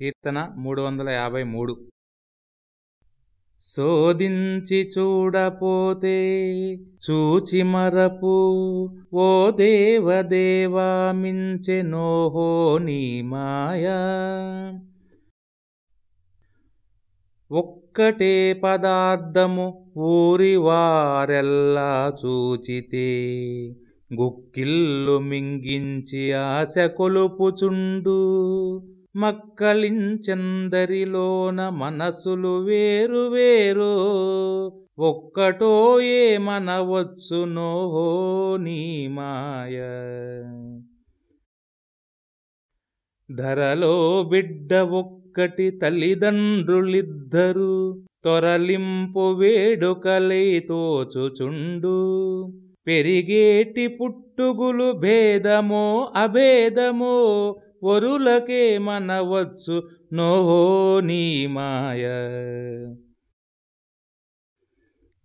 కీర్తన మూడు వందల యాభై మూడు. శోధించి చూడపోతే చూచి మరపు ఓ దేవదేవా మించె నోహో నీ మాయా. ఒక్కటే పదార్థము ఊరి వారెల్లా చూచితే గుక్కిల్లు మింగించి ఆశ కొలుపుచుండు. మక్కలించందరిలోన మనసులు వేరు వేరు. ఒక్కటో ఏమనవచ్చునో నీ మాయ. ధరలో బిడ్డ ఒక్కటి తల్లిదండ్రులిద్దరు తొరలింపు వేడుకలై తోచుచుండు. పెరిగేటి పుట్టుగులు భేదమో అభేదమో వరులకే మనవచ్చు నోహో నీ మాయ.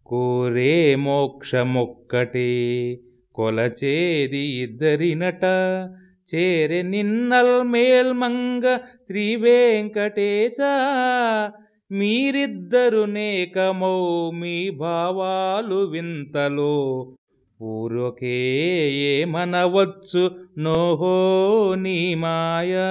కోరే మోక్షమొక్కటే కొలచేది ఇద్దరినట. చేరె నిన్నల్ మేల్మంగ శ్రీ వెంకటేశ మీరిద్దరు నేకమౌ మీ భావాలు వింతలో. ఊరొకే ఏమనవచ్చు నోహో నీ మాయా?